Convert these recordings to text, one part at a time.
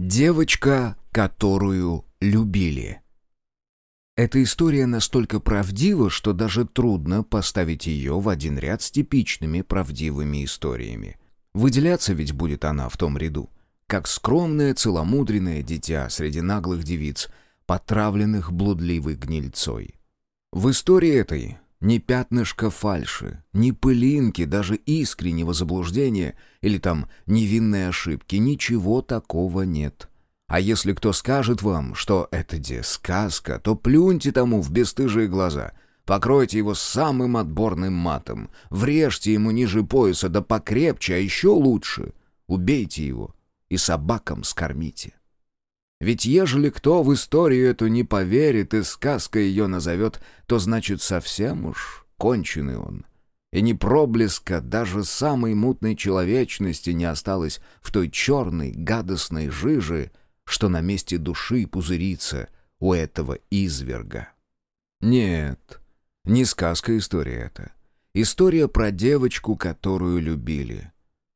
Девочка, которую любили. Эта история настолько правдива, что даже трудно поставить ее в один ряд с типичными правдивыми историями. Выделяться ведь будет она в том ряду, как скромное целомудренное дитя среди наглых девиц, потравленных блудливой гнильцой. В истории этой ни пятнышка фальши, ни пылинки, даже искреннего заблуждения или там невинной ошибки, ничего такого нет. А если кто скажет вам, что это де сказка, то плюньте тому в бесстыжие глаза, покройте его самым отборным матом, врежьте ему ниже пояса, да покрепче, а еще лучше, убейте его и собакам скормите. Ведь ежели кто в историю эту не поверит и сказка ее назовет, то значит совсем уж конченый он. И ни проблеска даже самой мутной человечности не осталось в той черной гадостной жиже, что на месте души пузырится у этого изверга. Нет, не сказка история это. История про девочку, которую любили.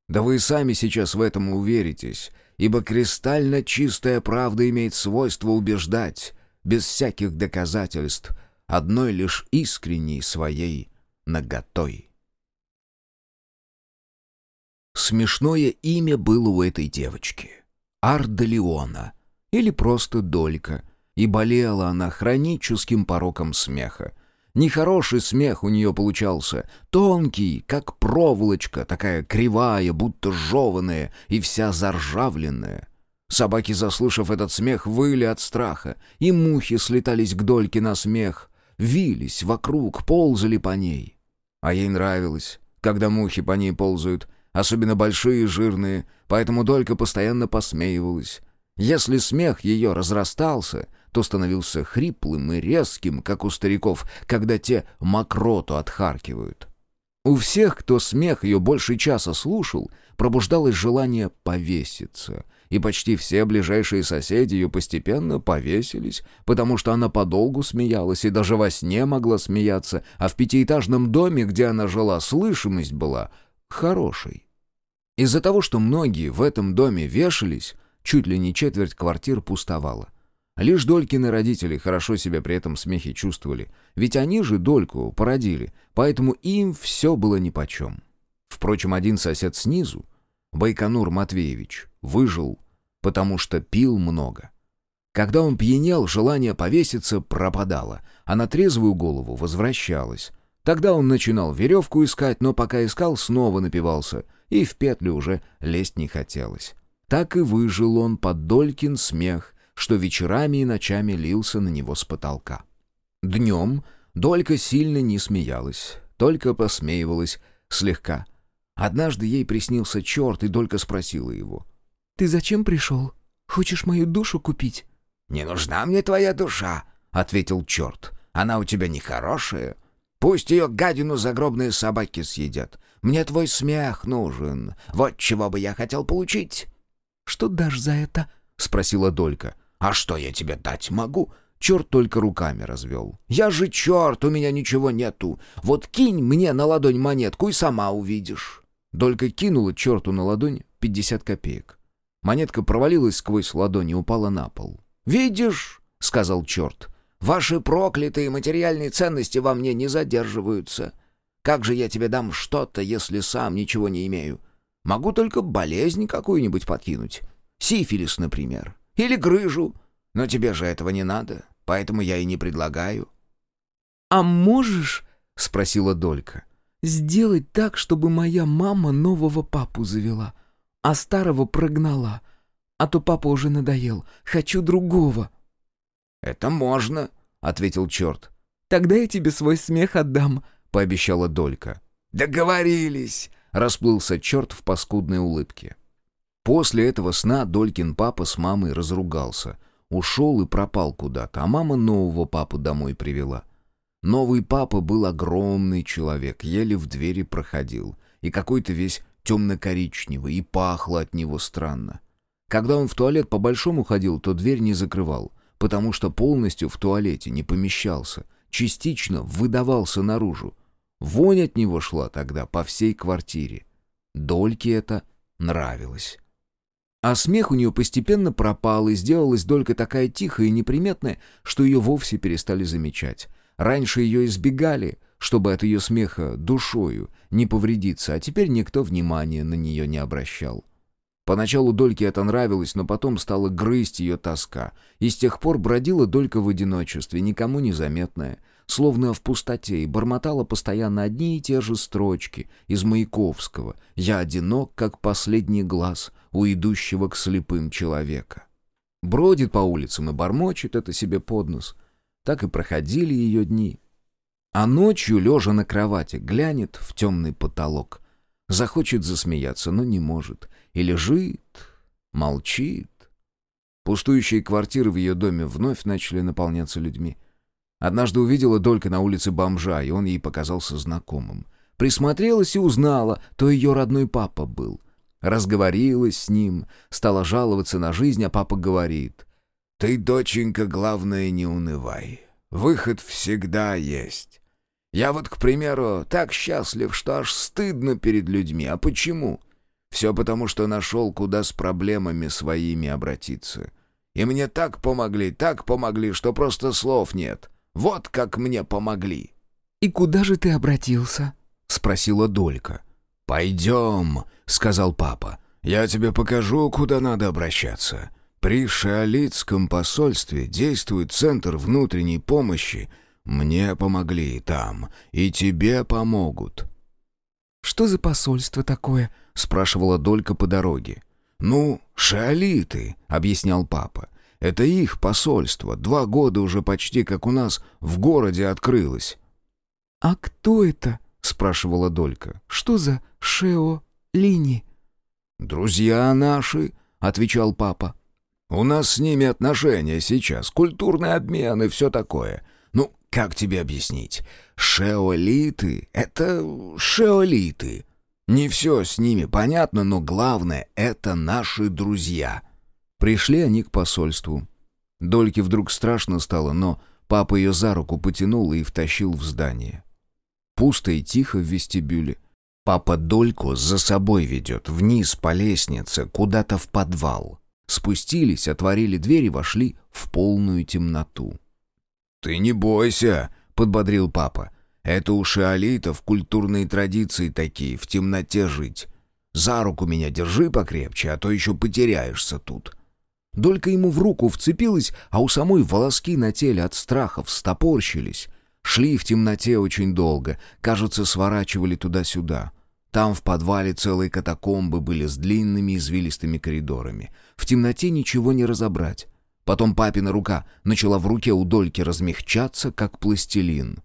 Да вы сами сейчас в этом уверитесь, ибо кристально чистая правда имеет свойство убеждать, без всяких доказательств, одной лишь искренней своей наготой. Смешное имя было у этой девочки. Арда Леона, или просто Долька, и болела она хроническим пороком смеха. Нехороший смех у нее получался, тонкий, как проволочка, такая кривая, будто жеванная и вся заржавленная. Собаки, заслышав этот смех, выли от страха, и мухи слетались к дольке на смех, вились вокруг, ползали по ней. А ей нравилось, когда мухи по ней ползают, особенно большие и жирные, поэтому долька постоянно посмеивалась. Если смех ее разрастался — то становился хриплым и резким, как у стариков, когда те мокроту отхаркивают. У всех, кто смех ее больше часа слушал, пробуждалось желание повеситься, и почти все ближайшие соседи ее постепенно повесились, потому что она подолгу смеялась и даже во сне могла смеяться, а в пятиэтажном доме, где она жила, слышимость была хорошей. Из-за того, что многие в этом доме вешались, чуть ли не четверть квартир пустовала. Лишь Долькины родители хорошо себя при этом смехе чувствовали, ведь они же Дольку породили, поэтому им все было нипочем. Впрочем, один сосед снизу, Байконур Матвеевич, выжил, потому что пил много. Когда он пьянел, желание повеситься пропадало, а на трезвую голову возвращалось. Тогда он начинал веревку искать, но пока искал, снова напивался, и в петлю уже лезть не хотелось. Так и выжил он под Долькин смех, что вечерами и ночами лился на него с потолка. Днем Долька сильно не смеялась, только посмеивалась слегка. Однажды ей приснился черт, и Долька спросила его. «Ты зачем пришел? Хочешь мою душу купить?» «Не нужна мне твоя душа», — ответил черт. «Она у тебя нехорошая. Пусть ее гадину загробные собаки съедят. Мне твой смех нужен. Вот чего бы я хотел получить». «Что дашь за это?» — спросила Долька. «А что я тебе дать могу?» Черт только руками развел. «Я же черт, у меня ничего нету. Вот кинь мне на ладонь монетку и сама увидишь». Долька кинула черту на ладонь пятьдесят копеек. Монетка провалилась сквозь ладонь и упала на пол. «Видишь?» — сказал черт. «Ваши проклятые материальные ценности во мне не задерживаются. Как же я тебе дам что-то, если сам ничего не имею? Могу только болезнь какую-нибудь подкинуть. Сифилис, например. Или грыжу. Но тебе же этого не надо, поэтому я и не предлагаю». «А можешь, — спросила Долька, — сделать так, чтобы моя мама нового папу завела, а старого прогнала? А то папа уже надоел. Хочу другого». «Это можно», — ответил черт. «Тогда я тебе свой смех отдам», — пообещала Долька. «Договорились», — расплылся черт в паскудной улыбке. После этого сна Долькин папа с мамой разругался. Ушел и пропал куда-то, а мама нового папу домой привела. Новый папа был огромный человек, еле в двери проходил. И какой-то весь темно-коричневый, и пахло от него странно. Когда он в туалет по-большому ходил, то дверь не закрывал, потому что полностью в туалете не помещался, частично выдавался наружу. Вонь от него шла тогда по всей квартире. Дольке это нравилось. А смех у нее постепенно пропал, и сделалась Долька такая тихая и неприметная, что ее вовсе перестали замечать. Раньше ее избегали, чтобы от ее смеха душою не повредиться, а теперь никто внимания на нее не обращал. Поначалу Дольке это нравилось, но потом стала грызть ее тоска, и с тех пор бродила Долька в одиночестве, никому не заметная, словно в пустоте, и бормотала постоянно одни и те же строчки из Маяковского «Я одинок, как последний глаз у идущего к слепым человека». Бродит по улицам и бормочет это себе под нос. Так и проходили ее дни. А ночью, лежа на кровати, глянет в темный потолок. Захочет засмеяться, но не может. И лежит, молчит. Пустующие квартиры в ее доме вновь начали наполняться людьми. Однажды увидела Долька на улице бомжа, и он ей показался знакомым. Присмотрелась и узнала, то ее родной папа был. Разговорилась с ним, стала жаловаться на жизнь, а папа говорит. «Ты, доченька, главное, не унывай. Выход всегда есть. Я вот, к примеру, так счастлив, что аж стыдно перед людьми. А почему? Все потому, что нашел, куда с проблемами своими обратиться. И мне так помогли, так помогли, что просто слов нет. Вот как мне помогли». «И куда же ты обратился?» — спросила Долька. «Пойдем», — сказал папа. «Я тебе покажу, куда надо обращаться. При шиолитском посольстве действует Центр внутренней помощи. Мне помогли там, и тебе помогут». «Что за посольство такое?» — спрашивала Долька по дороге. «Ну, шиолиты», — объяснял папа. Это их посольство. Два года уже почти как у нас в городе открылось». «А кто это?» — спрашивала Долька. «Что за Шео Лини?» «Друзья наши», — отвечал папа. «У нас с ними отношения сейчас, культурный обмен и все такое. Ну, как тебе объяснить? Шеолиты — это шеолиты. Не все с ними понятно, но главное — это наши друзья». Пришли они к посольству. Дольке вдруг страшно стало, но папа ее за руку потянул и втащил в здание. Пусто и тихо в вестибюле. Папа Дольку за собой ведет вниз по лестнице, куда-то в подвал. Спустились, отворили дверь и вошли в полную темноту. «Ты не бойся», — подбодрил папа. «Это у шиолитов культурные традиции такие, в темноте жить. За руку меня держи покрепче, а то еще потеряешься тут. Долька ему в руку вцепилась, а у самой волоски на теле от страха встопорщились. Шли в темноте очень долго, кажется, сворачивали туда-сюда. Там в подвале целые катакомбы были с длинными извилистыми коридорами. В темноте ничего не разобрать. Потом папина рука начала в руке у Дольки размягчаться, как пластилин.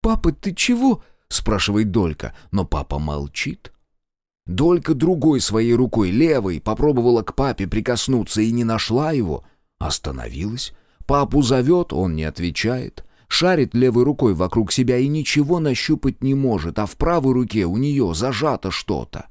«Папа, ты чего?» — спрашивает Долька, но папа молчит. Долька другой своей рукой, левой, попробовала к папе прикоснуться и не нашла его. Остановилась. Папу зовет, он не отвечает. Шарит левой рукой вокруг себя и ничего нащупать не может, а в правой руке у нее зажато что-то.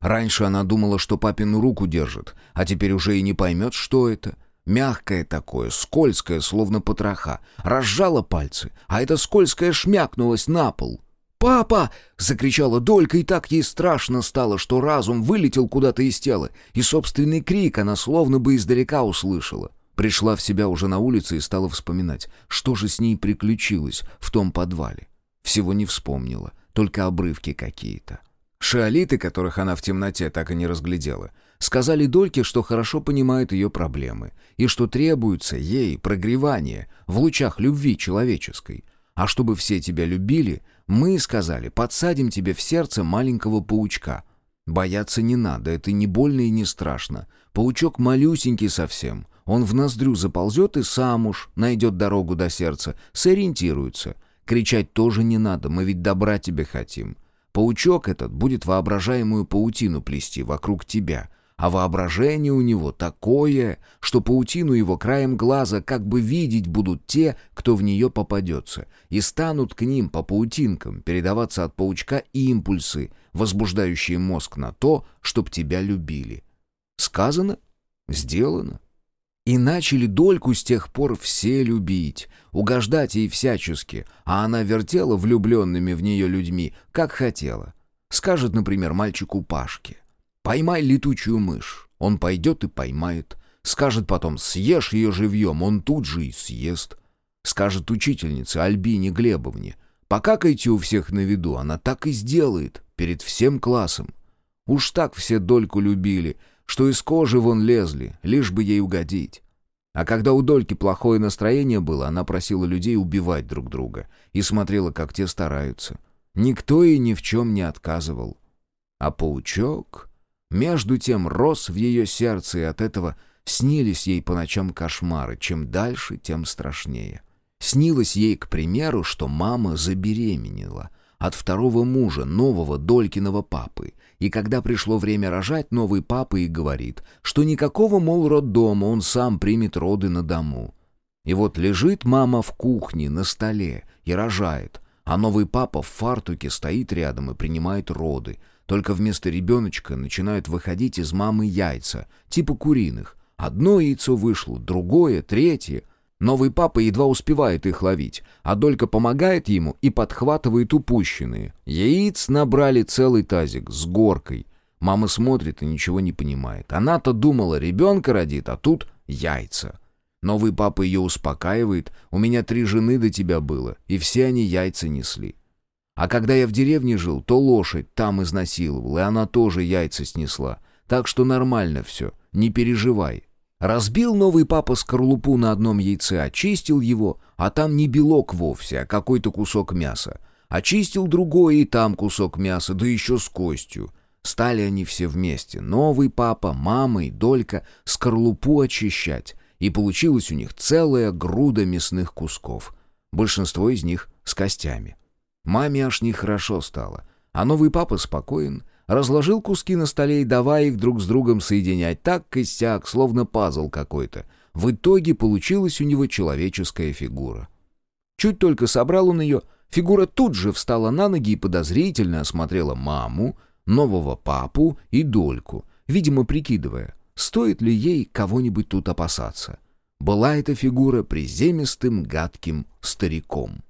Раньше она думала, что папину руку держит, а теперь уже и не поймет, что это. Мягкое такое, скользкое, словно потроха. Разжала пальцы, а это скользкое шмякнулось на пол. «Папа!» — закричала Долька, и так ей страшно стало, что разум вылетел куда-то из тела, и собственный крик она словно бы издалека услышала. Пришла в себя уже на улице и стала вспоминать, что же с ней приключилось в том подвале. Всего не вспомнила, только обрывки какие-то. Шиолиты, которых она в темноте так и не разглядела, сказали Дольке, что хорошо понимают ее проблемы, и что требуется ей прогревание в лучах любви человеческой. А чтобы все тебя любили, мы, сказали, подсадим тебе в сердце маленького паучка. Бояться не надо, это не больно и не страшно. Паучок малюсенький совсем. Он в ноздрю заползет и сам уж найдет дорогу до сердца, сориентируется. Кричать тоже не надо, мы ведь добра тебе хотим. Паучок этот будет воображаемую паутину плести вокруг тебя, а воображение у него такое, что паутину его краем глаза как бы видеть будут те, кто в нее попадется, и станут к ним по паутинкам передаваться от паучка импульсы, возбуждающие мозг на то, чтоб тебя любили. Сказано? Сделано. И начали Дольку с тех пор все любить, угождать ей всячески, а она вертела влюбленными в нее людьми, как хотела. Скажет, например, мальчику Пашке. Поймай летучую мышь. Он пойдет и поймает. Скажет потом «съешь ее живьем», он тут же и съест. Скажет учительнице Альбине Глебовне «покакайте у всех на виду», она так и сделает перед всем классом. Уж так все Дольку любили, что из кожи вон лезли, лишь бы ей угодить. А когда у Дольки плохое настроение было, она просила людей убивать друг друга и смотрела, как те стараются. Никто ей ни в чем не отказывал. А паучок, между тем, рос в ее сердце, и от этого снились ей по ночам кошмары. Чем дальше, тем страшнее. Снилось ей, к примеру, что мама забеременела от второго мужа, нового Долькиного папы, и когда пришло время рожать, новый папа и говорит, что никакого, мол, роддома, он сам примет роды на дому. И вот лежит мама в кухне на столе и рожает, а новый папа в фартуке стоит рядом и принимает роды. Только вместо ребеночка начинают выходить из мамы яйца, типа куриных. Одно яйцо вышло, другое, третье. Новый папа едва успевает их ловить, а Долька помогает ему и подхватывает упущенные. Яиц набрали целый тазик с горкой. Мама смотрит и ничего не понимает. Она-то думала, ребенка родит, а тут яйца. Новый папа ее успокаивает. «У меня три жены до тебя было, и все они яйца несли». А когда я в деревне жил, то лошадь там изнасиловал, и она тоже яйца снесла. Так что нормально все, не переживай. Разбил новый папа скорлупу на одном яйце, очистил его, а там не белок вовсе, а какой-то кусок мяса. Очистил другое, и там кусок мяса, да еще с костью. Стали они все вместе, новый папа, мама и Долька, скорлупу очищать. И получилась у них целая груда мясных кусков. Большинство из них с костями. Маме аж нехорошо стало. А новый папа спокоен, Разложил куски на столе и давай их друг с другом соединять так костяк, словно пазл какой-то. В итоге получилась у него человеческая фигура. Чуть только собрал он ее, фигура тут же встала на ноги и подозрительно осмотрела маму, нового папу и дольку, видимо, прикидывая, стоит ли ей кого-нибудь тут опасаться. Была эта фигура приземистым, гадким стариком.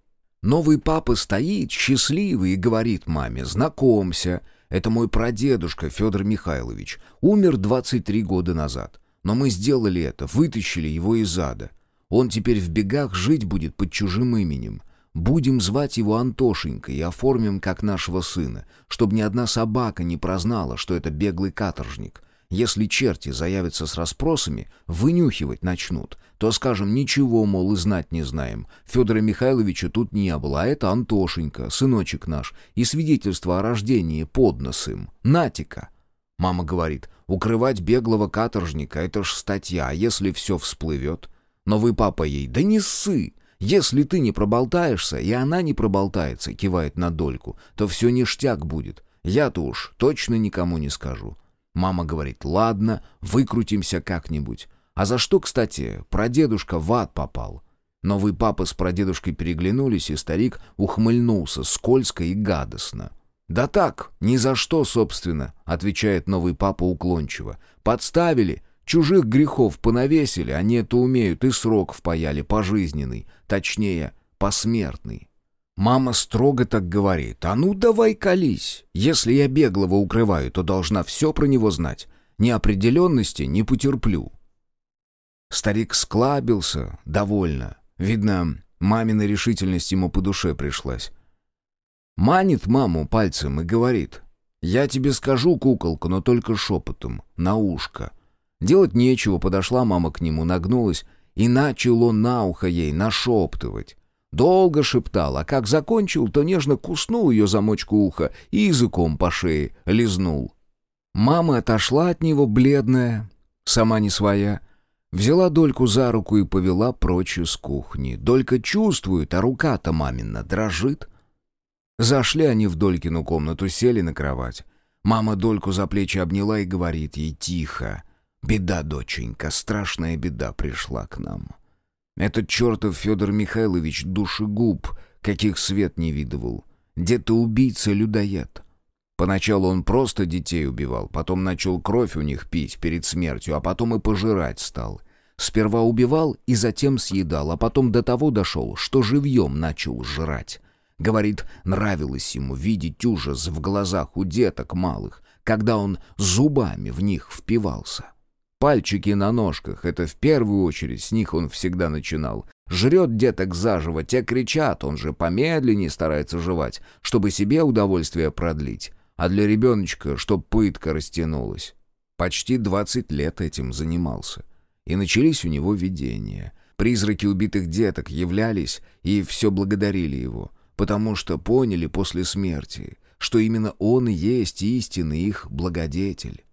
Новый папа стоит, счастливый, и говорит маме «Знакомься, это мой прадедушка Федор Михайлович. Умер 23 года назад. Но мы сделали это, вытащили его из ада. Он теперь в бегах жить будет под чужим именем. Будем звать его Антошенькой и оформим как нашего сына, чтобы ни одна собака не прознала, что это беглый каторжник. Если черти заявятся с расспросами, вынюхивать начнут, то скажем, ничего, мол, и знать не знаем. Федора Михайловича тут не было, а это Антошенька, сыночек наш, и свидетельство о рождении под нос им. Натика. Мама говорит, укрывать беглого каторжника — это ж статья, а если все всплывет? Но вы, папа, ей, да не ссы. Если ты не проболтаешься, и она не проболтается, кивает на дольку, то все ништяк будет. Я-то уж точно никому не скажу. Мама говорит, ладно, выкрутимся как-нибудь. А за что, кстати, прадедушка в ад попал? Новый папа с прадедушкой переглянулись, и старик ухмыльнулся скользко и гадостно. «Да так, ни за что, собственно», — отвечает новый папа уклончиво. «Подставили, чужих грехов понавесили, они это умеют, и срок впаяли пожизненный, точнее, посмертный». Мама строго так говорит. «А ну давай колись. Если я беглого укрываю, то должна все про него знать. Неопределенности не потерплю». Старик склабился, довольно. Видно, мамина решительность ему по душе пришлась. Манит маму пальцем и говорит. «Я тебе скажу, куколка, но только шепотом, на ушко». Делать нечего, подошла мама к нему, нагнулась, и начал он на ухо ей нашептывать. Долго шептал, а как закончил, то нежно куснул ее замочку уха и языком по шее лизнул. Мама отошла от него бледная, сама не своя, взяла Дольку за руку и повела прочь из кухни. Долька чувствует, а рука-то мамина дрожит. Зашли они в Долькину комнату, сели на кровать. Мама Дольку за плечи обняла и говорит ей тихо. «Беда, доченька, страшная беда пришла к нам». Этот чертов Федор Михайлович душегуб, каких свет не видывал. Где-то убийца-людоед. Поначалу он просто детей убивал, потом начал кровь у них пить перед смертью, а потом и пожирать стал. Сперва убивал и затем съедал, а потом до того дошел, что живьем начал жрать. Говорит, нравилось ему видеть ужас в глазах у деток малых, когда он зубами в них впивался. Пальчики на ножках — это в первую очередь, с них он всегда начинал. Жрет деток заживо, те кричат, он же помедленнее старается жевать, чтобы себе удовольствие продлить. А для ребеночка, чтоб пытка растянулась. Почти 20 лет этим занимался. И начались у него видения. Призраки убитых деток являлись и все благодарили его, потому что поняли после смерти, что именно он и есть истинный их благодетель.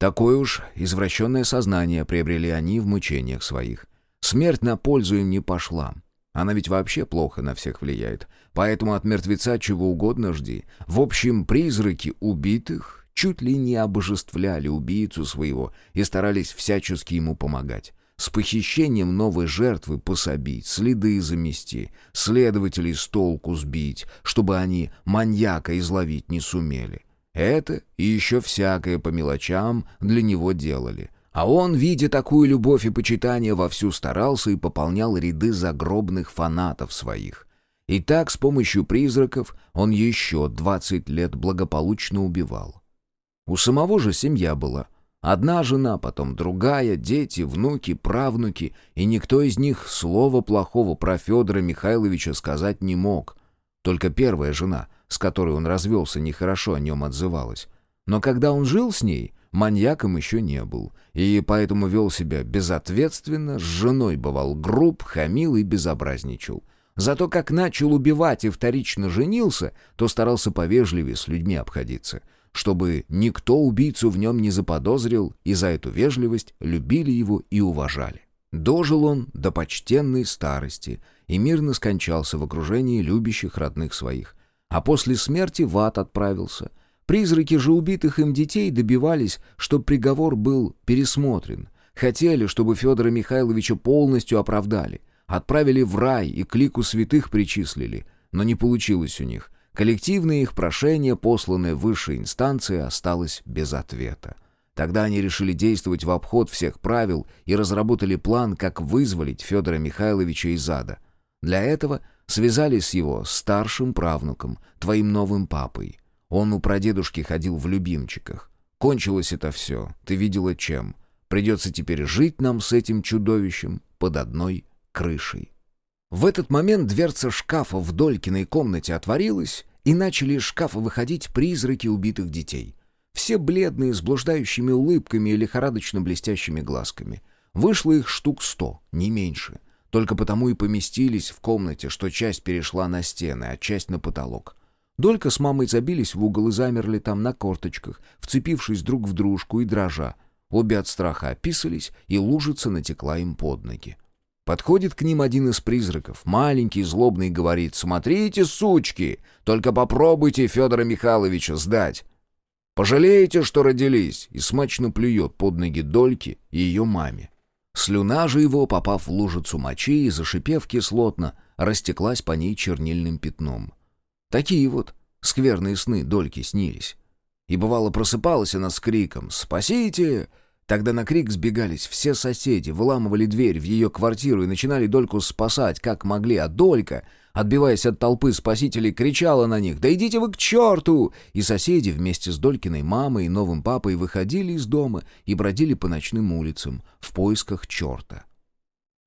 Такое уж извращенное сознание приобрели они в мучениях своих. Смерть на пользу им не пошла. Она ведь вообще плохо на всех влияет. Поэтому от мертвеца чего угодно жди. В общем, призраки убитых чуть ли не обожествляли убийцу своего и старались всячески ему помогать. С похищением новой жертвы пособить, следы замести, следователей с толку сбить, чтобы они маньяка изловить не сумели. Это и еще всякое по мелочам для него делали. А он, видя такую любовь и почитание, вовсю старался и пополнял ряды загробных фанатов своих. И так с помощью призраков он еще двадцать лет благополучно убивал. У самого же семья была. Одна жена, потом другая, дети, внуки, правнуки, и никто из них слова плохого про Федора Михайловича сказать не мог. Только первая жена, с которой он развелся, нехорошо о нем отзывалась. Но когда он жил с ней, маньяком еще не был, и поэтому вел себя безответственно, с женой бывал груб, хамил и безобразничал. Зато как начал убивать и вторично женился, то старался повежливее с людьми обходиться, чтобы никто убийцу в нем не заподозрил, и за эту вежливость любили его и уважали. Дожил он до почтенной старости и мирно скончался в окружении любящих родных своих, а после смерти в ад отправился — Призраки же убитых им детей добивались, чтобы приговор был пересмотрен. Хотели, чтобы Федора Михайловича полностью оправдали. Отправили в рай и к лику святых причислили. Но не получилось у них. Коллективное их прошение, посланное высшей инстанции, осталось без ответа. Тогда они решили действовать в обход всех правил и разработали план, как вызволить Федора Михайловича из ада. Для этого связались с его старшим правнуком, твоим новым папой. Он у прадедушки ходил в любимчиках. Кончилось это все, ты видела чем. Придется теперь жить нам с этим чудовищем под одной крышей. В этот момент дверца шкафа в Долькиной комнате отворилась, и начали из шкафа выходить призраки убитых детей. Все бледные, с блуждающими улыбками и лихорадочно блестящими глазками. Вышло их штук сто, не меньше. Только потому и поместились в комнате, что часть перешла на стены, а часть на потолок. Долька с мамой забились в угол и замерли там на корточках, вцепившись друг в дружку и дрожа. Обе от страха описались, и лужица натекла им под ноги. Подходит к ним один из призраков, маленький, злобный, говорит, «Смотрите, сучки, только попробуйте Федора Михайловича сдать. Пожалеете, что родились?» и смачно плюет под ноги Дольки и ее маме. Слюна же его, попав в лужицу мочи и зашипев кислотно, растеклась по ней чернильным пятном. Такие вот скверные сны Дольке снились. И бывало просыпалась она с криком «Спасите!». Тогда на крик сбегались все соседи, выламывали дверь в ее квартиру и начинали Дольку спасать, как могли, а Долька, отбиваясь от толпы спасителей, кричала на них «Да идите вы к черту!» И соседи вместе с Долькиной мамой и новым папой выходили из дома и бродили по ночным улицам в поисках черта.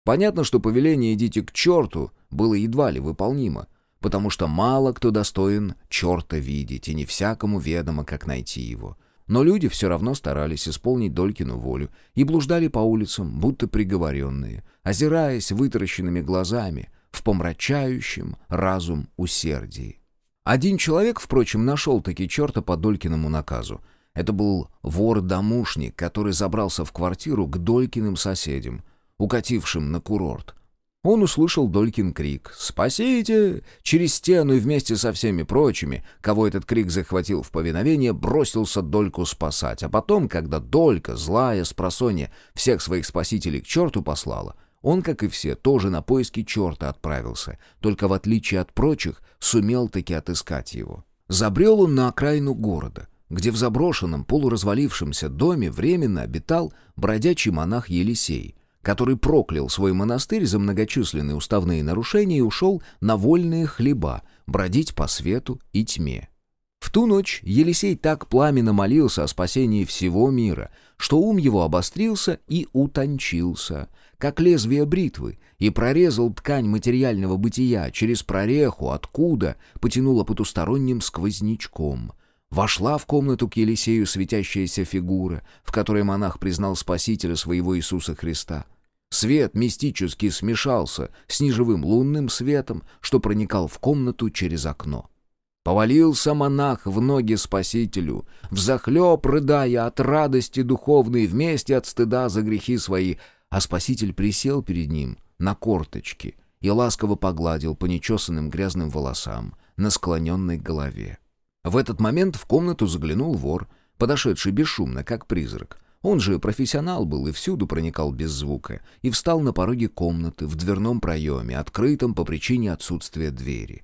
Понятно, что повеление «идите к черту» было едва ли выполнимо, потому что мало кто достоин черта видеть, и не всякому ведомо, как найти его. Но люди все равно старались исполнить Долькину волю и блуждали по улицам, будто приговоренные, озираясь вытаращенными глазами в помрачающем разум усердии. Один человек, впрочем, нашел таки черта по Долькиному наказу. Это был вор-домушник, который забрался в квартиру к Долькиным соседям, укатившим на курорт — он услышал Долькин крик «Спасите!» через стену и вместе со всеми прочими, кого этот крик захватил в повиновение, бросился Дольку спасать. А потом, когда Долька, злая, спросонья, всех своих спасителей к черту послала, он, как и все, тоже на поиски черта отправился, только в отличие от прочих сумел таки отыскать его. Забрел он на окраину города, где в заброшенном полуразвалившемся доме временно обитал бродячий монах Елисей — который проклял свой монастырь за многочисленные уставные нарушения и ушел на вольные хлеба, бродить по свету и тьме. В ту ночь Елисей так пламенно молился о спасении всего мира, что ум его обострился и утончился, как лезвие бритвы, и прорезал ткань материального бытия через прореху, откуда потянуло потусторонним сквознячком. Вошла в комнату к Елисею светящаяся фигура, в которой монах признал Спасителя своего Иисуса Христа. Свет мистически смешался с неживым лунным светом, что проникал в комнату через окно. Повалился монах в ноги Спасителю, взахлеб рыдая от радости духовной, вместе от стыда за грехи свои, а Спаситель присел перед ним на корточки и ласково погладил по нечесанным грязным волосам на склоненной голове. В этот момент в комнату заглянул вор, подошедший бесшумно, как призрак. Он же профессионал был и всюду проникал без звука, и встал на пороге комнаты в дверном проеме, открытом по причине отсутствия двери.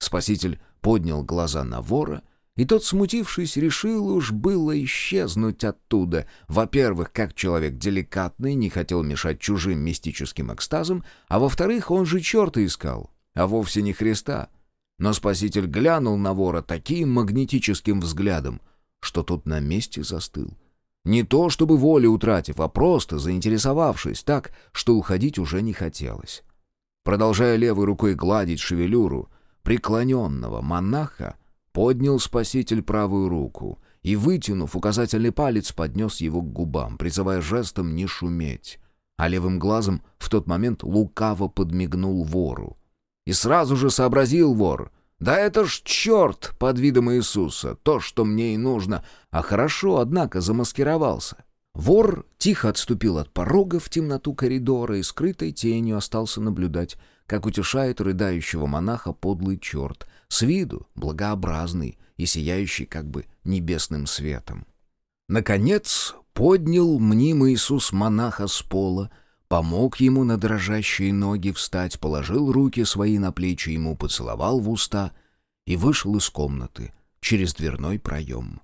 Спаситель поднял глаза на вора, и тот, смутившись, решил уж было исчезнуть оттуда. Во-первых, как человек деликатный, не хотел мешать чужим мистическим экстазам, а во-вторых, он же черта искал, а вовсе не Христа. Но Спаситель глянул на вора таким магнетическим взглядом, что тот на месте застыл. Не то чтобы воли утратив, а просто заинтересовавшись так, что уходить уже не хотелось. Продолжая левой рукой гладить шевелюру, преклоненного монаха поднял спаситель правую руку и, вытянув указательный палец, поднес его к губам, призывая жестом не шуметь, а левым глазом в тот момент лукаво подмигнул вору. И сразу же сообразил вор, «Да это ж черт под видом Иисуса, то, что мне и нужно, а хорошо, однако, замаскировался». Вор тихо отступил от порога в темноту коридора и скрытой тенью остался наблюдать, как утешает рыдающего монаха подлый черт, с виду благообразный и сияющий как бы небесным светом. Наконец поднял мнимый Иисус монаха с пола, помог ему на дрожащие ноги встать, положил руки свои на плечи ему, поцеловал в уста и вышел из комнаты через дверной проем.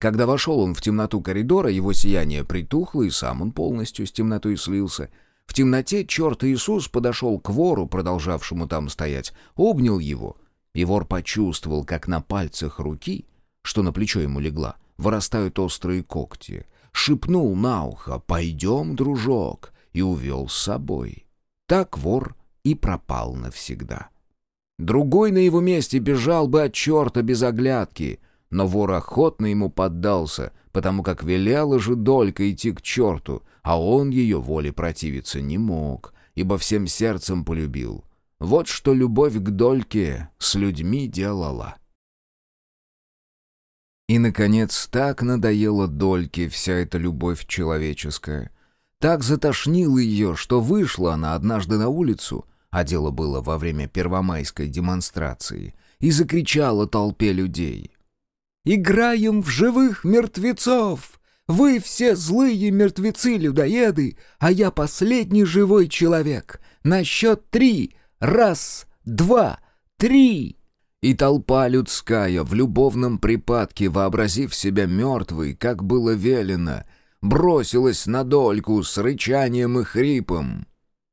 Когда вошел он в темноту коридора, его сияние притухло, и сам он полностью с темнотой слился — в темноте черт Иисус подошел к вору, продолжавшему там стоять, обнял его, и вор почувствовал, как на пальцах руки, что на плечо ему легла, вырастают острые когти, шепнул на ухо «Пойдем, дружок», и увел с собой. Так вор и пропал навсегда. Другой на его месте бежал бы от черта без оглядки, но вор охотно ему поддался, потому как велела же Долька идти к черту, а он ее воле противиться не мог, ибо всем сердцем полюбил. Вот что любовь к Дольке с людьми делала. И, наконец, так надоела Дольке вся эта любовь человеческая. Так затошнила ее, что вышла она однажды на улицу, а дело было во время первомайской демонстрации, и закричала толпе людей — Играем в живых мертвецов! Вы все злые мертвецы-людоеды, а я последний живой человек. На счет три. Раз, два, три!» И толпа людская, в любовном припадке, вообразив себя мертвой, как было велено, бросилась на дольку с рычанием и хрипом.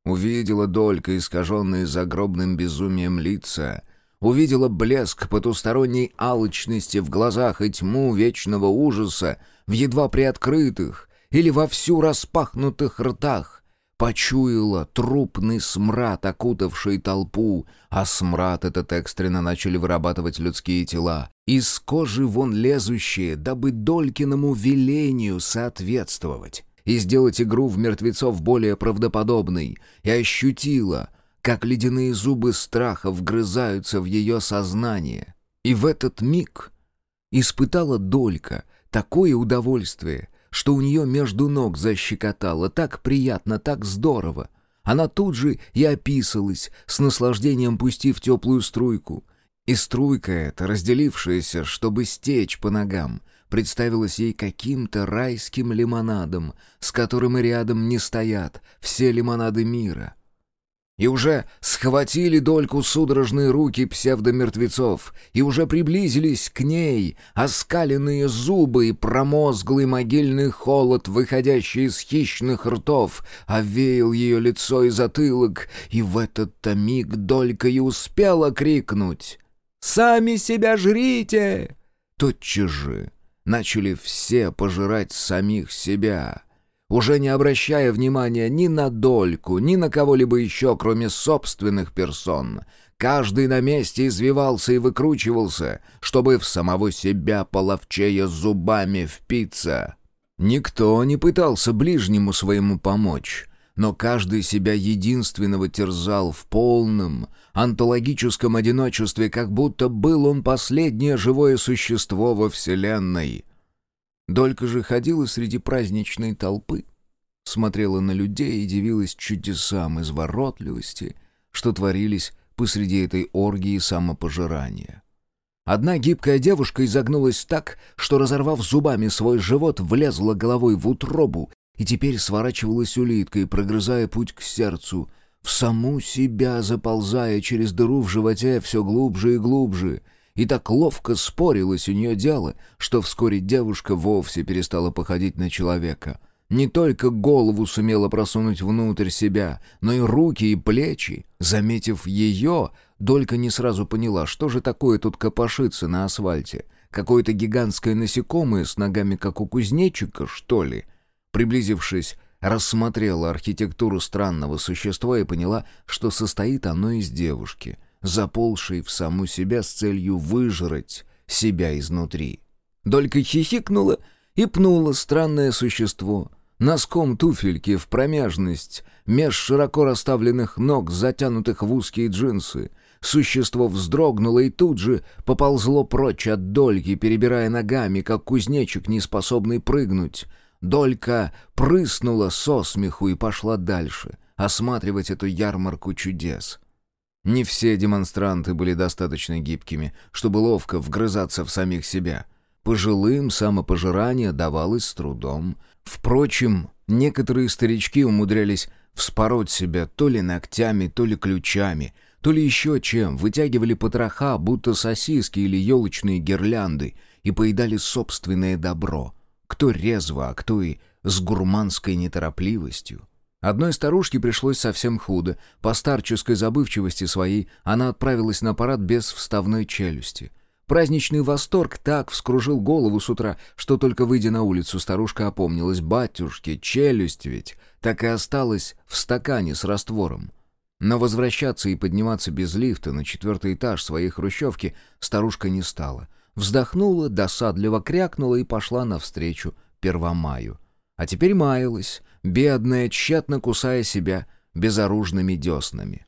Увидела долька, искаженные загробным безумием лица — увидела блеск потусторонней алчности в глазах и тьму вечного ужаса в едва приоткрытых или вовсю распахнутых ртах, почуяла трупный смрад, окутавший толпу, а смрад этот экстренно начали вырабатывать людские тела, из кожи вон лезущие, дабы Долькиному велению соответствовать. И сделать игру в мертвецов более правдоподобной, и ощутила, как ледяные зубы страха вгрызаются в ее сознание. И в этот миг испытала Долька такое удовольствие, что у нее между ног защекотало, так приятно, так здорово. Она тут же и описалась, с наслаждением пустив теплую струйку. И струйка эта, разделившаяся, чтобы стечь по ногам, представилась ей каким-то райским лимонадом, с которым и рядом не стоят все лимонады мира — и уже схватили дольку судорожные руки псевдомертвецов, и уже приблизились к ней оскаленные зубы и промозглый могильный холод, выходящий из хищных ртов, овеял ее лицо и затылок, и в этот-то миг долька и успела крикнуть Сами себя жрите!» Тотчас же начали все пожирать самих себя, уже не обращая внимания ни на дольку, ни на кого-либо еще, кроме собственных персон. Каждый на месте извивался и выкручивался, чтобы в самого себя половчее зубами впиться. Никто не пытался ближнему своему помочь, но каждый себя единственного терзал в полном, антологическом одиночестве, как будто был он последнее живое существо во Вселенной. Долька же ходила среди праздничной толпы, смотрела на людей и дивилась чудесам изворотливости, что творились посреди этой оргии самопожирания. Одна гибкая девушка изогнулась так, что, разорвав зубами свой живот, влезла головой в утробу и теперь сворачивалась улиткой, прогрызая путь к сердцу, в саму себя заползая через дыру в животе все глубже и глубже. И так ловко спорилось у нее дело, что вскоре девушка вовсе перестала походить на человека. Не только голову сумела просунуть внутрь себя, но и руки и плечи. Заметив ее, Долька не сразу поняла, что же такое тут копошится на асфальте. Какое-то гигантское насекомое с ногами, как у кузнечика, что ли? Приблизившись, рассмотрела архитектуру странного существа и поняла, что состоит оно из девушки, заползшей в саму себя с целью выжрать себя изнутри. Долька хихикнула и пнула странное существо. Носком туфельки в промяжность, меж широко расставленных ног, затянутых в узкие джинсы — Существо вздрогнуло и тут же поползло прочь от дольки, перебирая ногами, как кузнечик, не способный прыгнуть. Долька прыснула со смеху и пошла дальше, осматривать эту ярмарку чудес. Не все демонстранты были достаточно гибкими, чтобы ловко вгрызаться в самих себя. Пожилым самопожирание давалось с трудом. Впрочем, некоторые старички умудрялись вспороть себя то ли ногтями, то ли ключами — то ли еще чем, вытягивали потроха, будто сосиски или елочные гирлянды, и поедали собственное добро, кто резво, а кто и с гурманской неторопливостью. Одной старушке пришлось совсем худо. По старческой забывчивости своей она отправилась на парад без вставной челюсти. Праздничный восторг так вскружил голову с утра, что только выйдя на улицу, старушка опомнилась. «Батюшки, челюсть ведь так и осталась в стакане с раствором». Но возвращаться и подниматься без лифта на четвертый этаж своей хрущевки старушка не стала. Вздохнула, досадливо крякнула и пошла навстречу Первомаю. А теперь маялась, бедная, тщетно кусая себя безоружными деснами.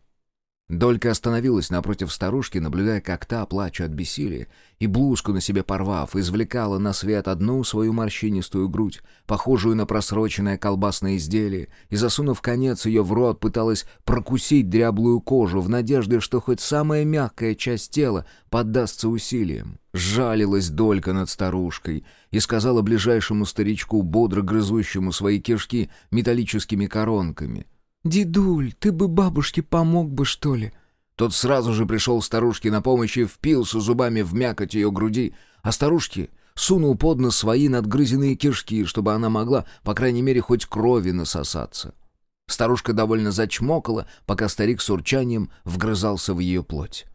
Долька остановилась напротив старушки, наблюдая, как та, плача от бессилия, и блузку на себе порвав, извлекала на свет одну свою морщинистую грудь, похожую на просроченное колбасное изделие, и, засунув конец ее в рот, пыталась прокусить дряблую кожу в надежде, что хоть самая мягкая часть тела поддастся усилиям. Жалилась Долька над старушкой и сказала ближайшему старичку, бодро грызущему свои кишки металлическими коронками — «Дедуль, ты бы бабушке помог бы, что ли?» Тот сразу же пришел старушке на помощь и впился зубами в мякоть ее груди, а старушке сунул под нос свои надгрызенные кишки, чтобы она могла, по крайней мере, хоть крови насосаться. Старушка довольно зачмокала, пока старик с урчанием вгрызался в ее плоть.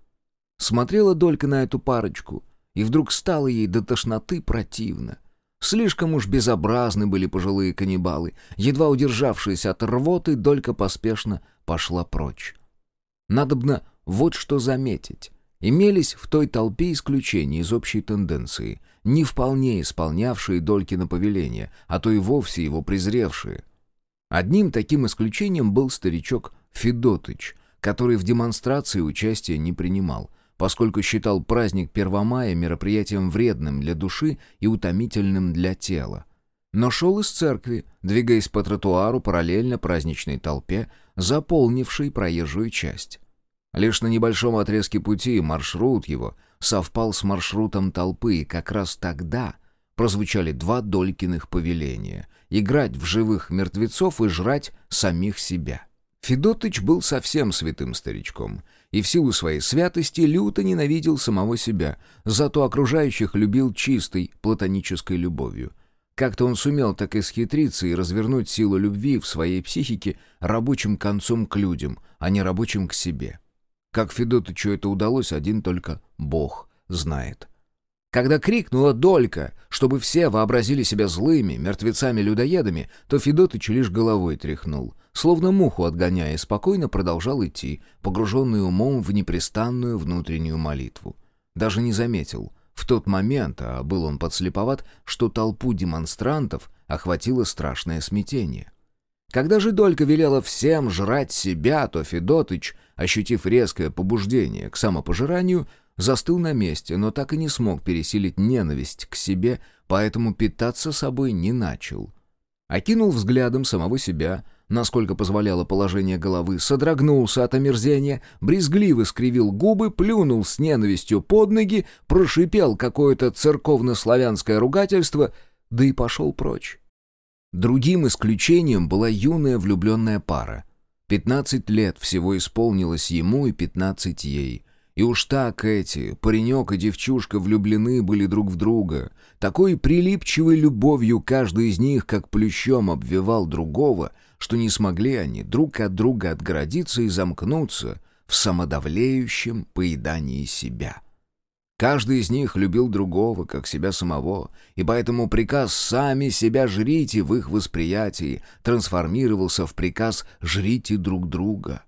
Смотрела Долька на эту парочку, и вдруг стало ей до тошноты противно. Слишком уж безобразны были пожилые каннибалы. Едва удержавшись от рвоты, Долька поспешно пошла прочь. Надобно вот что заметить. Имелись в той толпе исключения из общей тенденции, не вполне исполнявшие Долькино повеление, а то и вовсе его презревшие. Одним таким исключением был старичок Федотыч, который в демонстрации участия не принимал — поскольку считал праздник Первомая мероприятием вредным для души и утомительным для тела. Но шел из церкви, двигаясь по тротуару параллельно праздничной толпе, заполнившей проезжую часть. Лишь на небольшом отрезке пути маршрут его совпал с маршрутом толпы, и как раз тогда прозвучали два Долькиных повеления — играть в живых мертвецов и жрать самих себя. Федотыч был совсем святым старичком — и в силу своей святости люто ненавидел самого себя, зато окружающих любил чистой платонической любовью. Как-то он сумел так исхитриться и развернуть силу любви в своей психике рабочим концом к людям, а не рабочим к себе. Как Федотычу это удалось, один только Бог знает. Когда крикнула Долька, чтобы все вообразили себя злыми, мертвецами-людоедами, то Федотыч лишь головой тряхнул, словно муху отгоняя, спокойно продолжал идти, погруженный умом в непрестанную внутреннюю молитву. Даже не заметил, в тот момент, а был он подслеповат, что толпу демонстрантов охватило страшное смятение. Когда же Долька велела всем жрать себя, то Федотыч, ощутив резкое побуждение к самопожиранию, застыл на месте, но так и не смог пересилить ненависть к себе, поэтому питаться собой не начал. Окинул взглядом самого себя, насколько позволяло положение головы, содрогнулся от омерзения, брезгливо скривил губы, плюнул с ненавистью под ноги, прошипел какое-то церковно-славянское ругательство, да и пошел прочь. Другим исключением была юная влюбленная пара. Пятнадцать лет всего исполнилось ему и пятнадцать ей — и уж так эти, паренек и девчушка, влюблены были друг в друга, такой прилипчивой любовью каждый из них, как плющом, обвивал другого, что не смогли они друг от друга отгородиться и замкнуться в самодавлеющем поедании себя. Каждый из них любил другого, как себя самого, и поэтому приказ «сами себя жрите» в их восприятии трансформировался в приказ «жрите друг друга».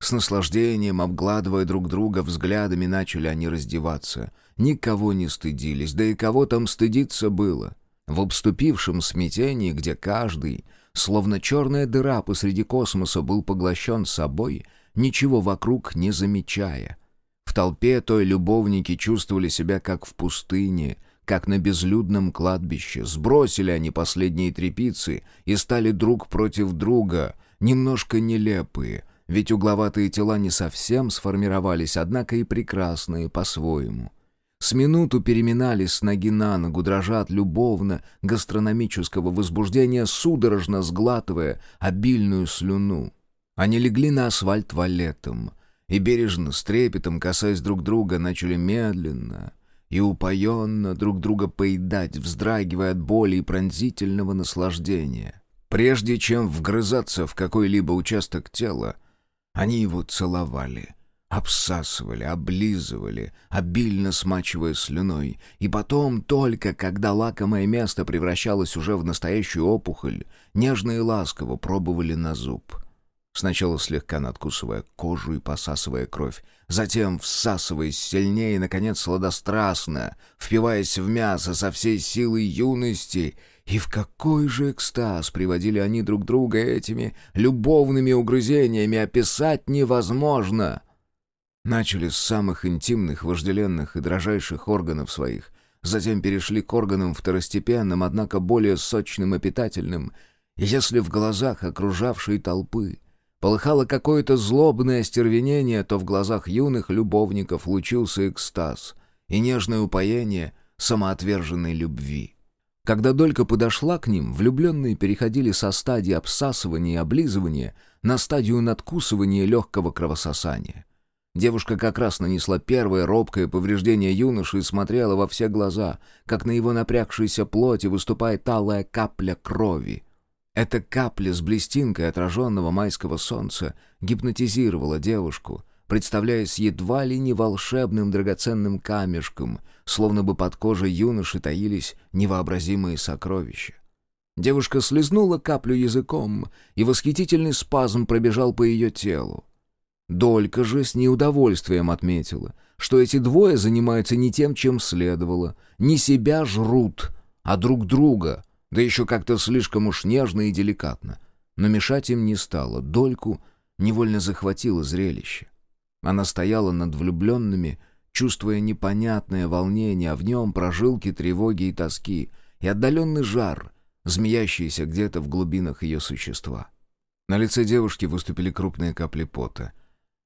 С наслаждением, обгладывая друг друга взглядами, начали они раздеваться. Никого не стыдились, да и кого там стыдиться было. В обступившем смятении, где каждый, словно черная дыра посреди космоса, был поглощен собой, ничего вокруг не замечая. В толпе той любовники чувствовали себя как в пустыне, как на безлюдном кладбище. Сбросили они последние трепицы и стали друг против друга, немножко нелепые — ведь угловатые тела не совсем сформировались, однако и прекрасные по-своему. С минуту переминались с ноги на ногу, дрожат любовно гастрономического возбуждения, судорожно сглатывая обильную слюну. Они легли на асфальт валетом и бережно, с трепетом, касаясь друг друга, начали медленно и упоенно друг друга поедать, вздрагивая от боли и пронзительного наслаждения. Прежде чем вгрызаться в какой-либо участок тела, они его целовали, обсасывали, облизывали, обильно смачивая слюной, и потом, только когда лакомое место превращалось уже в настоящую опухоль, нежно и ласково пробовали на зуб. Сначала слегка надкусывая кожу и посасывая кровь, затем всасываясь сильнее и, наконец, сладострастно, впиваясь в мясо со всей силой юности — и в какой же экстаз приводили они друг друга этими любовными угрызениями, описать невозможно. Начали с самых интимных, вожделенных и дрожайших органов своих, затем перешли к органам второстепенным, однако более сочным и питательным. Если в глазах окружавшей толпы полыхало какое-то злобное остервенение, то в глазах юных любовников лучился экстаз и нежное упоение самоотверженной любви. Когда Долька подошла к ним, влюбленные переходили со стадии обсасывания и облизывания на стадию надкусывания легкого кровососания. Девушка как раз нанесла первое робкое повреждение юноши и смотрела во все глаза, как на его напрягшейся плоти выступает алая капля крови. Эта капля с блестинкой отраженного майского солнца гипнотизировала девушку, представляясь едва ли не волшебным драгоценным камешком, словно бы под кожей юноши таились невообразимые сокровища. Девушка слезнула каплю языком, и восхитительный спазм пробежал по ее телу. Долька же с неудовольствием отметила, что эти двое занимаются не тем, чем следовало, не себя жрут, а друг друга, да еще как-то слишком уж нежно и деликатно. Но мешать им не стало, Дольку невольно захватило зрелище. Она стояла над влюбленными, чувствуя непонятное волнение, а в нем прожилки тревоги и тоски, и отдаленный жар, змеящийся где-то в глубинах ее существа. На лице девушки выступили крупные капли пота.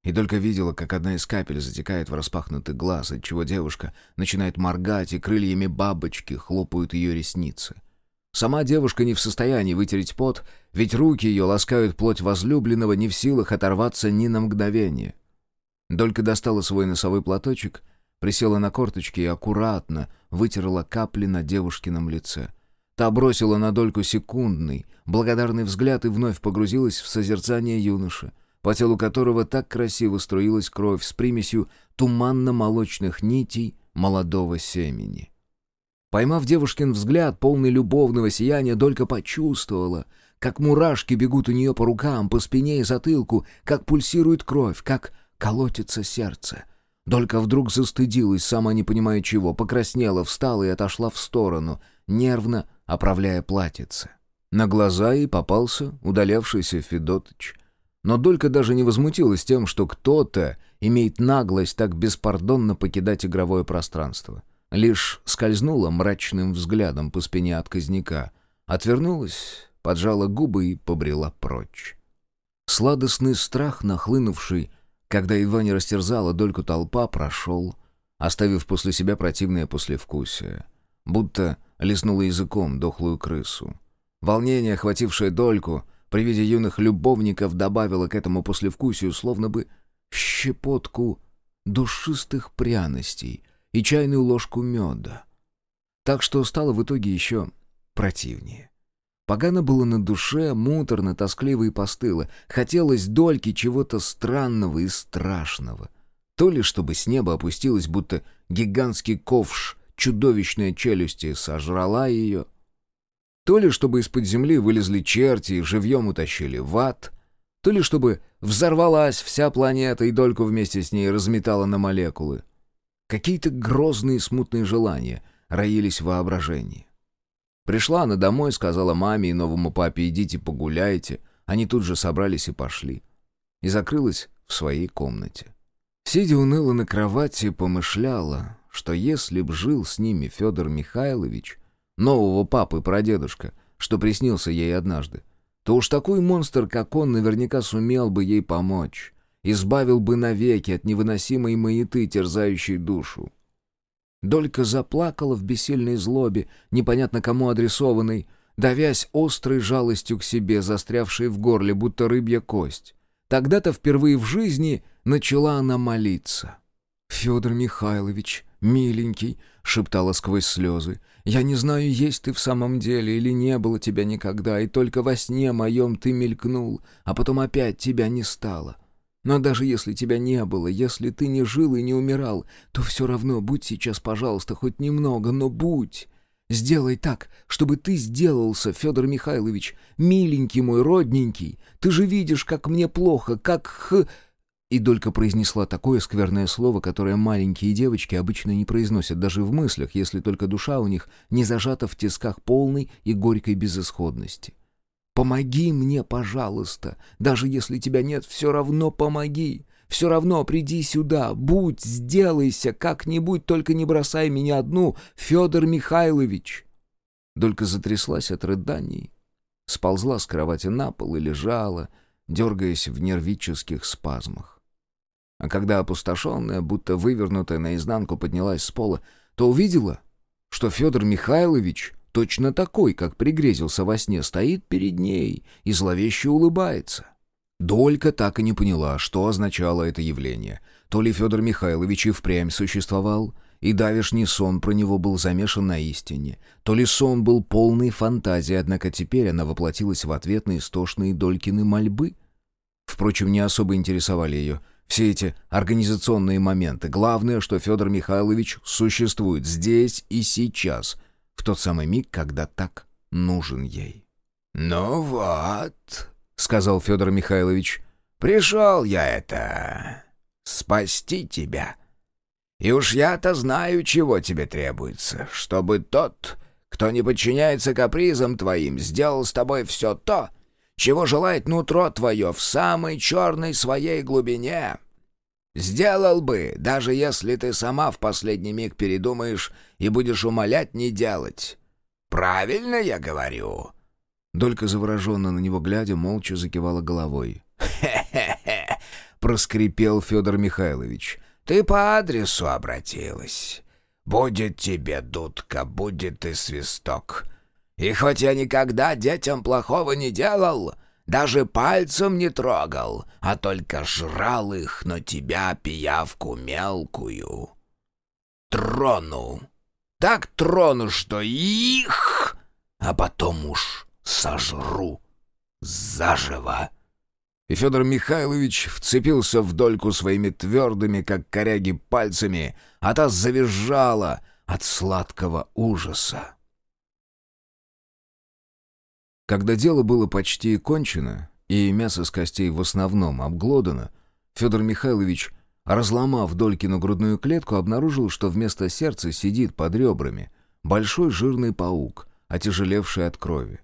И только видела, как одна из капель затекает в распахнутый глаз, отчего девушка начинает моргать, и крыльями бабочки хлопают ее ресницы. Сама девушка не в состоянии вытереть пот, ведь руки ее ласкают плоть возлюбленного, не в силах оторваться ни на мгновение — Долька достала свой носовой платочек, присела на корточки и аккуратно вытерла капли на девушкином лице. Та бросила на Дольку секундный, благодарный взгляд и вновь погрузилась в созерцание юноши, по телу которого так красиво струилась кровь с примесью туманно-молочных нитей молодого семени. Поймав девушкин взгляд, полный любовного сияния, Долька почувствовала, как мурашки бегут у нее по рукам, по спине и затылку, как пульсирует кровь, как колотится сердце. Долька вдруг застыдилась, сама не понимая чего, покраснела, встала и отошла в сторону, нервно оправляя платьице. На глаза ей попался удалявшийся Федотыч. Но Долька даже не возмутилась тем, что кто-то имеет наглость так беспардонно покидать игровое пространство. Лишь скользнула мрачным взглядом по спине отказника, отвернулась, поджала губы и побрела прочь. Сладостный страх, нахлынувший, когда едва не растерзала дольку толпа, прошел, оставив после себя противное послевкусие. Будто лизнула языком дохлую крысу. Волнение, охватившее дольку, при виде юных любовников добавило к этому послевкусию словно бы щепотку душистых пряностей и чайную ложку меда. Так что стало в итоге еще противнее. Погано было на душе, муторно, тоскливо и постыло. Хотелось дольки чего-то странного и страшного. То ли чтобы с неба опустилась, будто гигантский ковш, чудовищная челюсти сожрала ее, то ли чтобы из-под земли вылезли черти и живьем утащили в ад, то ли чтобы взорвалась вся планета и дольку вместе с ней разметала на молекулы. Какие-то грозные смутные желания роились в воображении. Пришла она домой, сказала маме и новому папе «идите погуляйте». Они тут же собрались и пошли. И закрылась в своей комнате. Сидя уныло на кровати, помышляла, что если б жил с ними Федор Михайлович, нового папы прадедушка, что приснился ей однажды, то уж такой монстр, как он, наверняка сумел бы ей помочь, избавил бы навеки от невыносимой маяты, терзающей душу. Долька заплакала в бессильной злобе, непонятно кому адресованной, давясь острой жалостью к себе, застрявшей в горле, будто рыбья кость. Тогда-то впервые в жизни начала она молиться. «Федор Михайлович, миленький», — шептала сквозь слезы, — «я не знаю, есть ты в самом деле или не было тебя никогда, и только во сне моем ты мелькнул, а потом опять тебя не стало. Но даже если тебя не было, если ты не жил и не умирал, то все равно будь сейчас, пожалуйста, хоть немного, но будь. Сделай так, чтобы ты сделался, Федор Михайлович, миленький мой, родненький. Ты же видишь, как мне плохо, как х...» И Долька произнесла такое скверное слово, которое маленькие девочки обычно не произносят даже в мыслях, если только душа у них не зажата в тисках полной и горькой безысходности. Помоги мне, пожалуйста. Даже если тебя нет, все равно помоги. Все равно приди сюда, будь, сделайся как-нибудь, только не бросай меня одну, Федор Михайлович. Долька затряслась от рыданий, сползла с кровати на пол и лежала, дергаясь в нервических спазмах. А когда опустошенная, будто вывернутая наизнанку поднялась с пола, то увидела, что Федор Михайлович точно такой, как пригрезился во сне, стоит перед ней и зловеще улыбается. Долька так и не поняла, что означало это явление. То ли Федор Михайлович и впрямь существовал, и давешний сон про него был замешан на истине, то ли сон был полной фантазии, однако теперь она воплотилась в ответ на истошные Долькины мольбы. Впрочем, не особо интересовали ее все эти организационные моменты. Главное, что Федор Михайлович существует здесь и сейчас — в тот самый миг, когда так нужен ей. «Ну вот», — сказал Федор Михайлович, — «пришел я это... спасти тебя. И уж я-то знаю, чего тебе требуется, чтобы тот, кто не подчиняется капризам твоим, сделал с тобой все то, чего желает нутро твое в самой черной своей глубине. Сделал бы, даже если ты сама в последний миг передумаешь и будешь умолять не делать. Правильно я говорю?» Долька, завороженно на него глядя, молча закивала головой. «Хе-хе-хе!» — проскрипел Федор Михайлович. «Ты по адресу обратилась. Будет тебе дудка, будет и свисток. И хоть я никогда детям плохого не делал, даже пальцем не трогал, а только жрал их, но тебя, пиявку мелкую, трону. Так трону, что их, а потом уж сожру заживо. и Федор Михайлович вцепился в дольку своими твердыми, как коряги, пальцами, а та завизжала от сладкого ужаса. Когда дело было почти кончено, и мясо с костей в основном обглодано, Федор Михайлович, разломав Долькину грудную клетку, обнаружил, что вместо сердца сидит под ребрами большой жирный паук, отяжелевший от крови.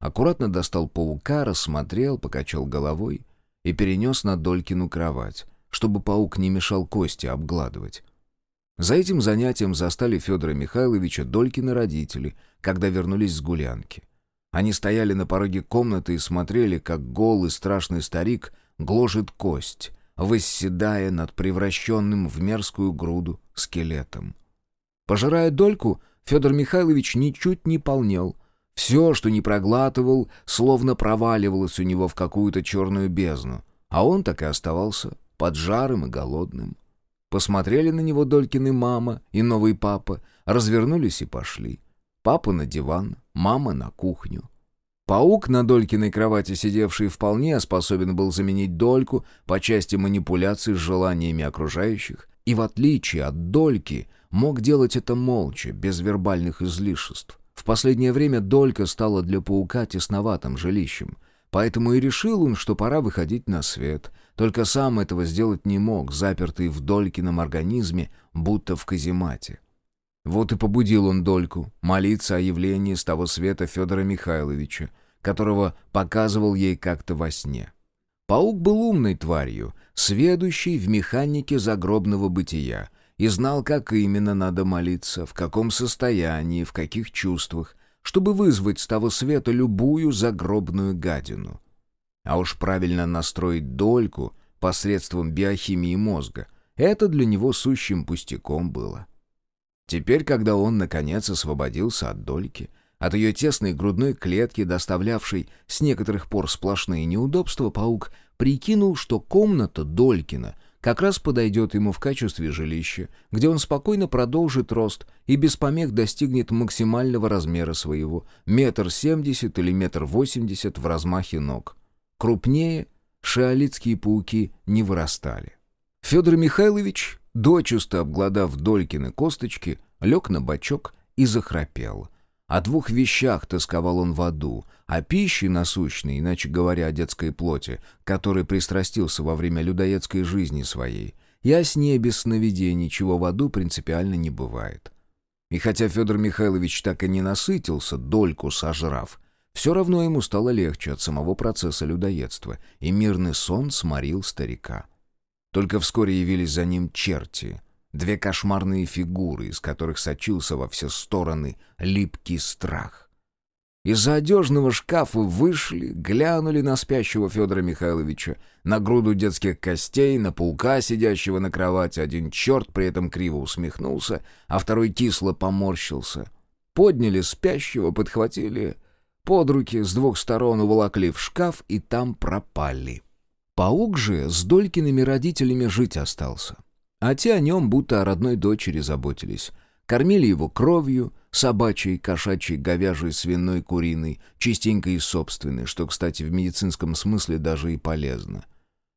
Аккуратно достал паука, рассмотрел, покачал головой и перенес на Долькину кровать, чтобы паук не мешал кости обгладывать. За этим занятием застали Федора Михайловича Долькины родители, когда вернулись с гулянки. Они стояли на пороге комнаты и смотрели, как голый страшный старик гложет кость, восседая над превращенным в мерзкую груду скелетом. Пожирая дольку, Федор Михайлович ничуть не полнел. Все, что не проглатывал, словно проваливалось у него в какую-то черную бездну, а он так и оставался поджарым и голодным. Посмотрели на него Долькины мама и новый папа, развернулись и пошли. Папа на диван, мама на кухню. Паук на Долькиной кровати, сидевший вполне способен был заменить Дольку по части манипуляций с желаниями окружающих, и в отличие от Дольки мог делать это молча, без вербальных излишеств. В последнее время Долька стала для паука тесноватым жилищем, поэтому и решил он, что пора выходить на свет, только сам этого сделать не мог, запертый в Долькином организме, будто в каземате. Вот и побудил он Дольку молиться о явлении с того света Федора Михайловича, которого показывал ей как-то во сне. Паук был умной тварью, сведущей в механике загробного бытия, и знал, как именно надо молиться, в каком состоянии, в каких чувствах, чтобы вызвать с того света любую загробную гадину. А уж правильно настроить дольку посредством биохимии мозга — это для него сущим пустяком было. Теперь, когда он, наконец, освободился от дольки, от ее тесной грудной клетки, доставлявшей с некоторых пор сплошные неудобства, паук прикинул, что комната Долькина как раз подойдет ему в качестве жилища, где он спокойно продолжит рост и без помех достигнет максимального размера своего, метр семьдесят или метр восемьдесят в размахе ног. Крупнее шиолитские пауки не вырастали. Федор Михайлович Дочисто обглодав Долькины косточки, лег на бочок и захрапел. О двух вещах тосковал он в аду, о пище насущной, иначе говоря, о детской плоти, которой пристрастился во время людоедской жизни своей, и о сне без сновидений, чего в аду принципиально не бывает. И хотя Федор Михайлович так и не насытился, дольку сожрав, все равно ему стало легче от самого процесса людоедства, и мирный сон сморил старика. Только вскоре явились за ним черти. Две кошмарные фигуры, из которых сочился во все стороны липкий страх. Из-за одежного шкафа вышли, глянули на спящего Федора Михайловича, на груду детских костей, на паука, сидящего на кровати. Один черт при этом криво усмехнулся, а второй кисло поморщился. Подняли спящего, подхватили под руки, с двух сторон уволокли в шкаф и там пропали. Паук же с Долькиными родителями жить остался. А те о нем будто о родной дочери заботились. Кормили его кровью, собачьей, кошачьей, говяжьей, свиной, куриной, чистенькой и собственной, что, кстати, в медицинском смысле даже и полезно.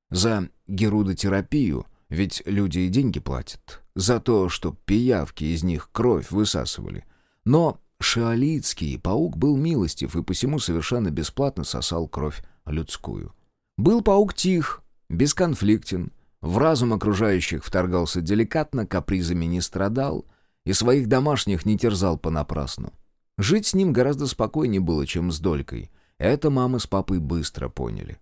За герудотерапию ведь люди и деньги платят. За то, что пиявки из них кровь высасывали. Но шиолитский паук был милостив и посему совершенно бесплатно сосал кровь людскую. Был паук тих, бесконфликтен, в разум окружающих вторгался деликатно, капризами не страдал и своих домашних не терзал понапрасну. Жить с ним гораздо спокойнее было, чем с Долькой. Это мама с папой быстро поняли.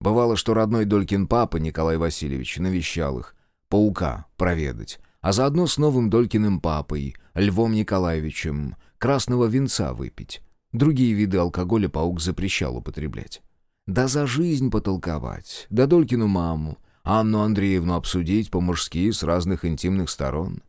Бывало, что родной Долькин папа, Николай Васильевич, навещал их, паука проведать, а заодно с новым Долькиным папой, Львом Николаевичем, красного винца выпить. Другие виды алкоголя паук запрещал употреблять. Да за жизнь потолковать, да Долькину маму, Анну Андреевну обсудить по-мужски с разных интимных сторон.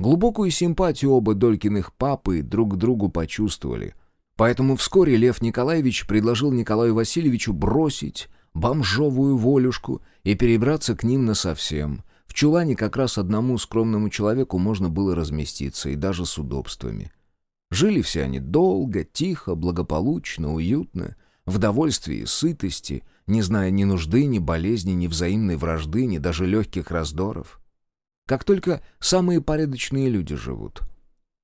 Глубокую симпатию оба Долькиных папы друг к другу почувствовали. Поэтому вскоре Лев Николаевич предложил Николаю Васильевичу бросить бомжовую волюшку и перебраться к ним насовсем. В чулане как раз одному скромному человеку можно было разместиться, и даже с удобствами. Жили все они долго, тихо, благополучно, уютно — в довольстве и сытости, не зная ни нужды, ни болезни, ни взаимной вражды, ни даже легких раздоров. Как только самые порядочные люди живут.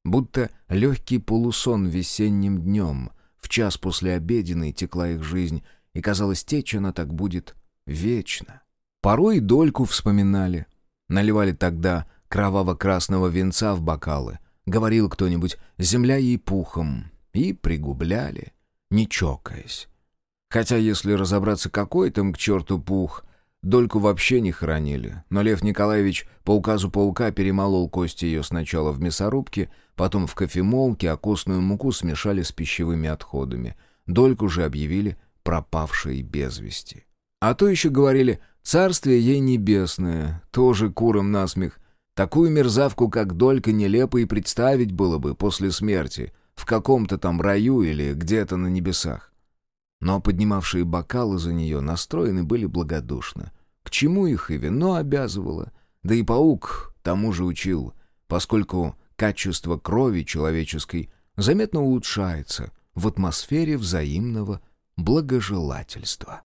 Будто легкий полусон весенним днем, в час после обеденной текла их жизнь, и, казалось, течь она так будет вечно. Порой и дольку вспоминали. Наливали тогда кроваво-красного венца в бокалы. Говорил кто-нибудь «земля ей пухом» и пригубляли, не чокаясь. Хотя, если разобраться, какой там к черту пух, дольку вообще не хоронили. Но Лев Николаевич по указу паука перемолол кости ее сначала в мясорубке, потом в кофемолке, а костную муку смешали с пищевыми отходами. Дольку же объявили пропавшей без вести. А то еще говорили «Царствие ей небесное», тоже куром насмех. Такую мерзавку, как Долька, нелепо и представить было бы после смерти, в каком-то там раю или где-то на небесах. Но поднимавшие бокалы за нее настроены были благодушно. К чему их и вино обязывало, да и паук тому же учил, поскольку качество крови человеческой заметно улучшается в атмосфере взаимного благожелательства.